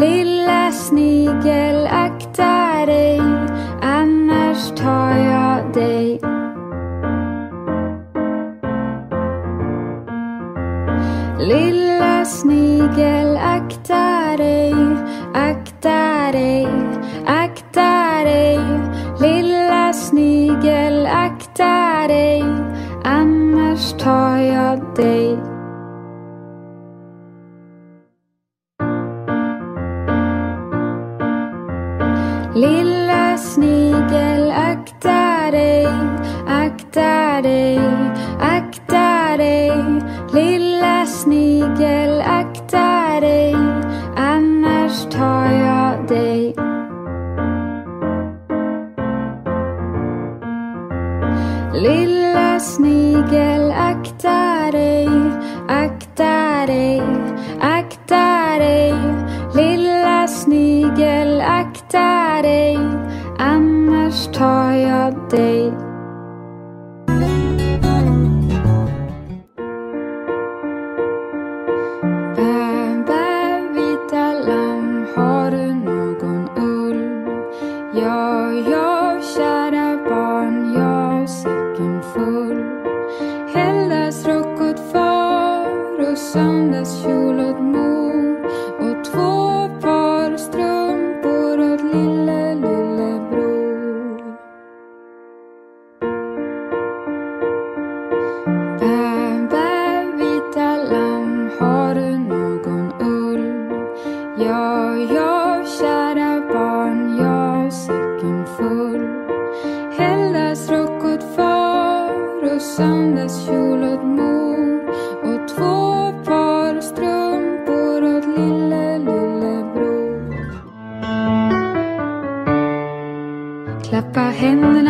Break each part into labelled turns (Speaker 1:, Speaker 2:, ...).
Speaker 1: Lilla snigel, och åt mor och två par strumpor åt lille, lillebror. Klappa händerna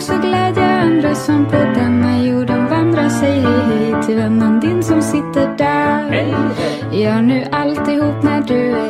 Speaker 1: Också glädja andra som på denna jorden vandrar. Säg hej hej till vännen din som sitter där. Gör nu alltihop när du är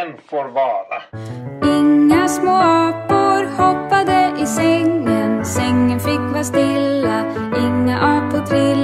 Speaker 2: ingen får vara.
Speaker 1: Inga små apor hoppade i sängen. Sängen fick vara stilla. Inga apor trilla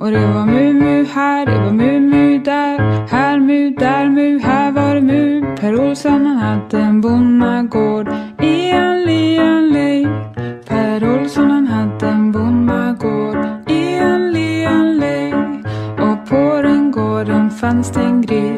Speaker 1: Och det var mu-mu här, det var mu-mu där. Här mu, där mu, här var det mu. Per Olsson han hade en bonnagård i en lien lej. Per Olsson han hade en bonnagård i en lien lej. Och på den gården fanns det en gris.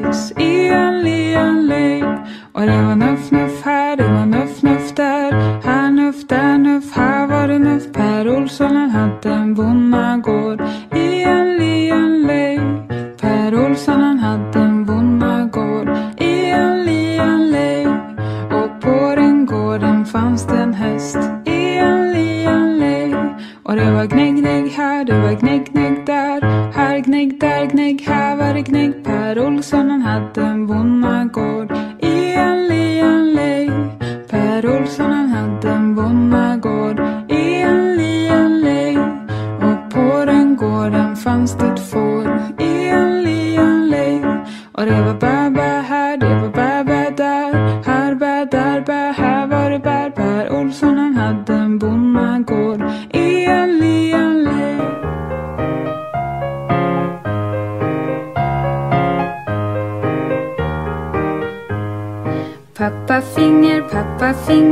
Speaker 1: our fingers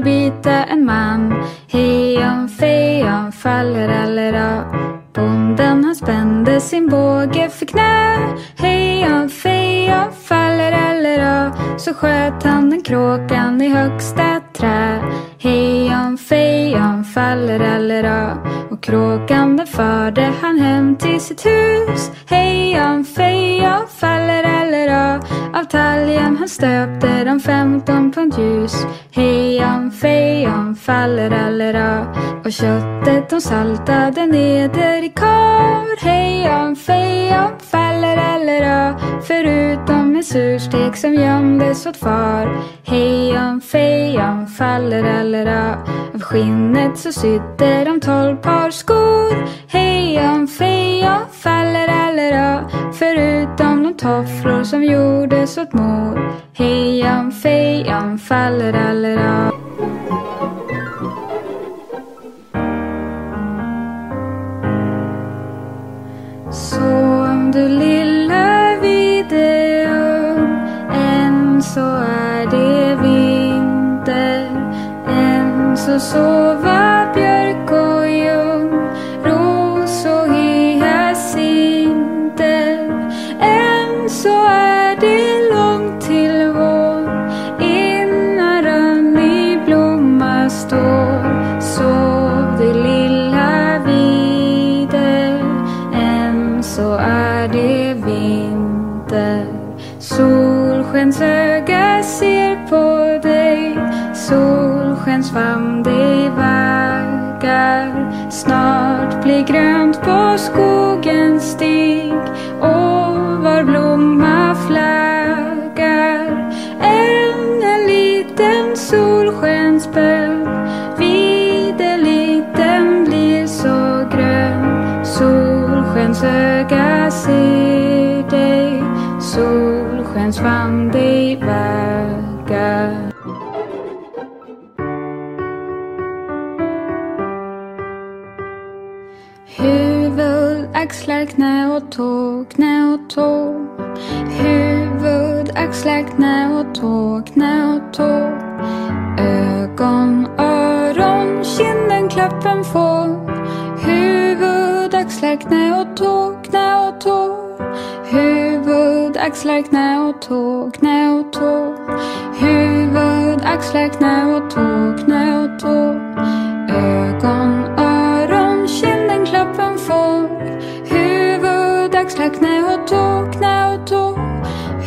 Speaker 1: vill bita en man. Hej om fej om fallerallera Bonden han spände sin båge för knä. Hej om fej om fallerallera Så sköt han den kråkan i högsta trä. Hej om fej om fallerallera Och kråkan den förde han hem till sitt hus. Hej om fallerallera av talgen han stöpte de femton pund ljus. Hejan fejan fallerallera Och köttet de saltade neder i kar. Hej om eller eller ö. Förutom en surstek som gömdes åt far. Hejan fejan faller eller fallerallera Av skinnet så sydde de tolv par skor. Hejan fejan faller eller fallerallera Förutom de tofflor som gjordes åt mor. Hejan fejan faller eller fallerallera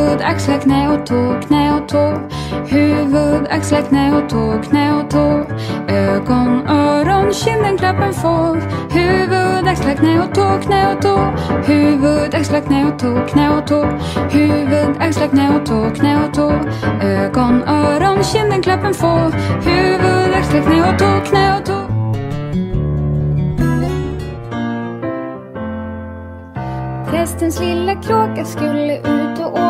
Speaker 1: Huvud, axlar, knä och tå, knä och tå. Huvud, axlar, knä och tå, knä och tå. Ögon, öron, kinden, klappen får. Huvud, axlar, knä och tå, knä och tå. Huvud, axlar, knä och tå, knä och tå. Huvud, axlar, knä och tå, knä och tå. Ögon, öron, kinden, klappen får. Huvud, axlar, knä och tå, knä och tå. Prästens lilla kråka skulle ut och åka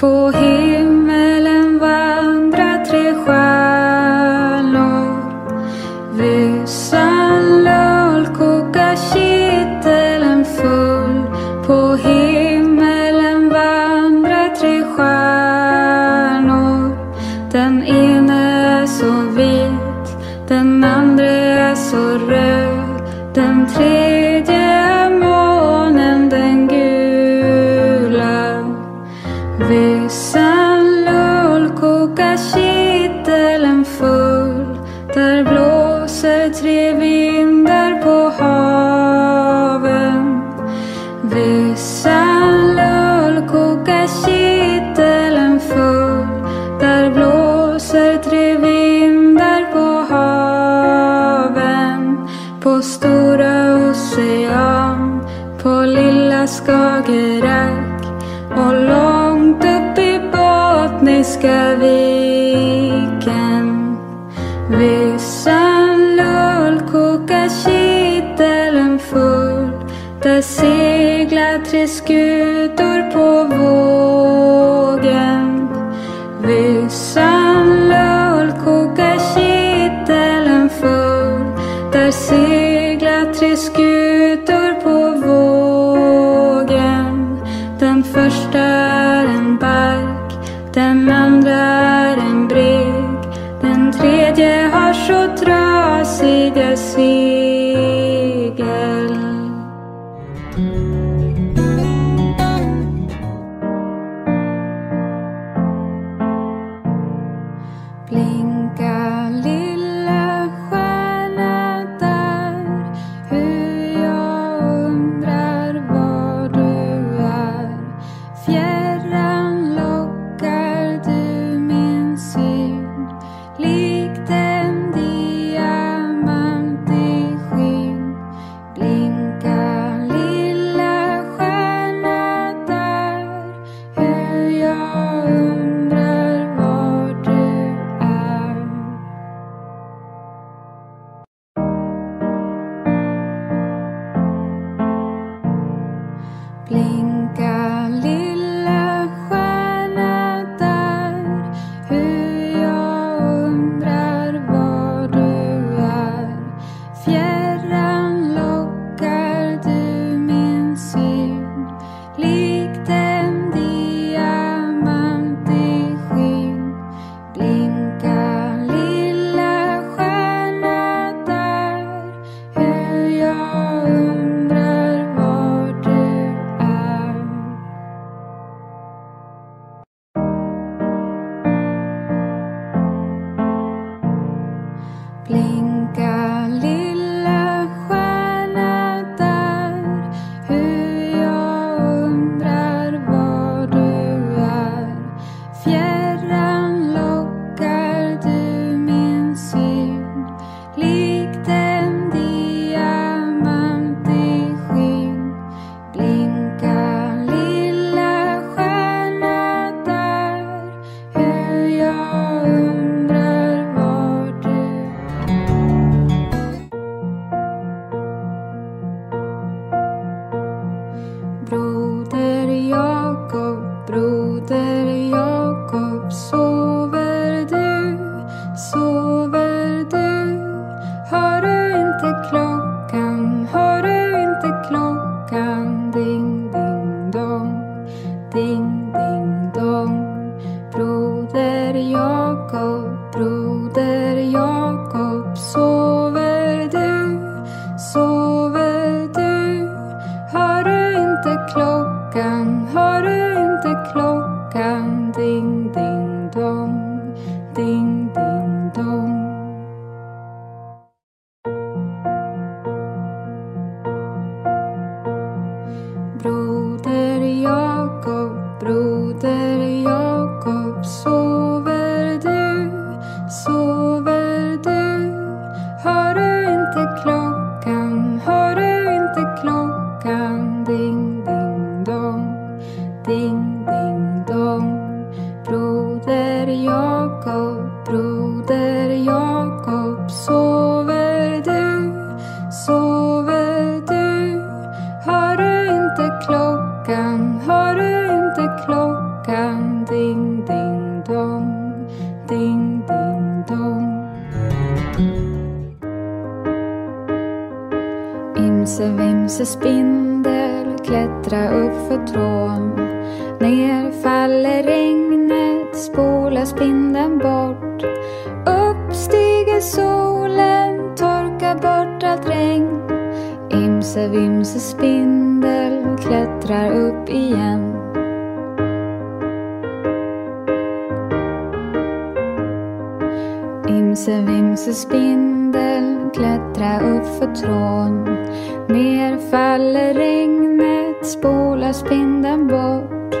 Speaker 1: På himmelen Skagerrak och långt upp i Bottniska viken. Vissan lull kokar kittelen full. Där seglar tre skur Jakob, broder Jakob, sover du? Sover du? Hör du inte klockan? Hör du inte klockan? Ding, ding, dong, ding, ding, dong. Imse, vimse, spindel, klättra upp för tråd spindeln bort.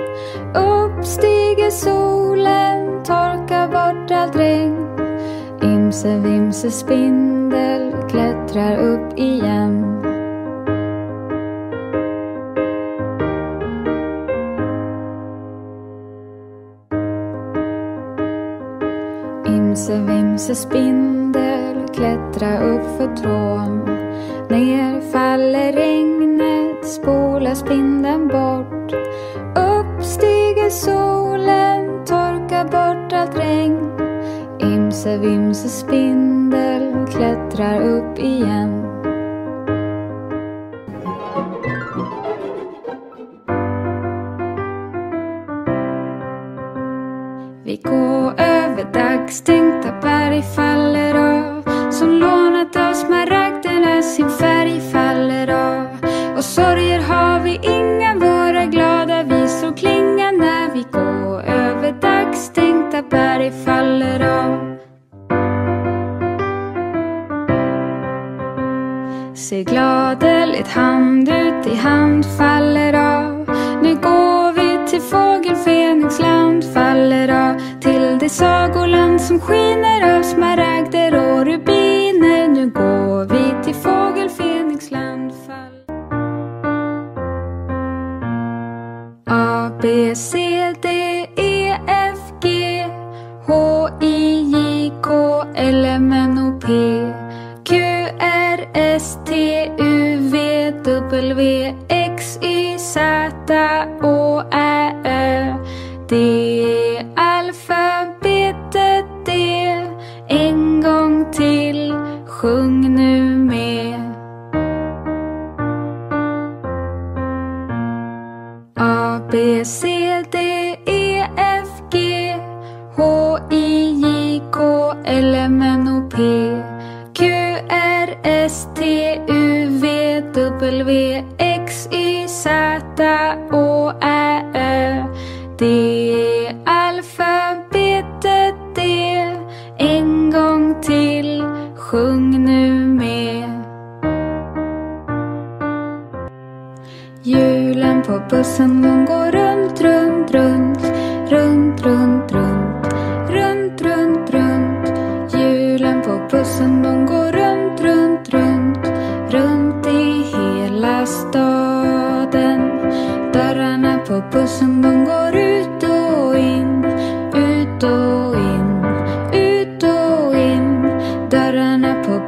Speaker 1: Upp stiger solen, torkar bort allt regn. Imse vimse spindel klättrar upp igen. Imse vimse spindel klättrar upp för trån. Ner faller regnet, spolar spindeln bort. Upp stiger solen, torkar bort allt regn. Imse vimse spindel klättrar upp igen. Vi går över dagstänkta berg faller av Som lånat av smaragderna sin färg faller av Och så hand ut i hand faller av. Nu går vi till fågel Fenixland faller av. Till det sagoland som skiner W, X, Y, Z, Å, Ä, Ö. D är alfabetet D. En gång till, sjung nu med.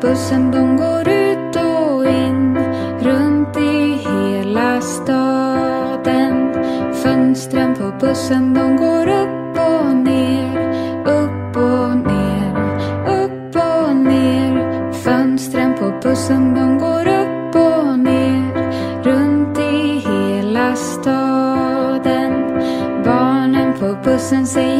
Speaker 1: Bussen de går ut och in Runt i hela staden. Fönstren på bussen de går upp och ner Upp och ner Upp och ner. Fönstren på bussen de går upp och ner Runt i hela staden. Barnen på bussen säger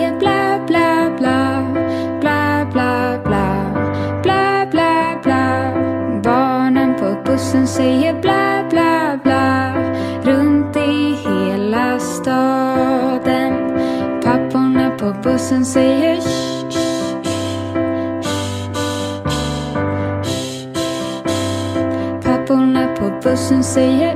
Speaker 1: på säger shh, shh, shh, shh, shh. Papporna på bussen säger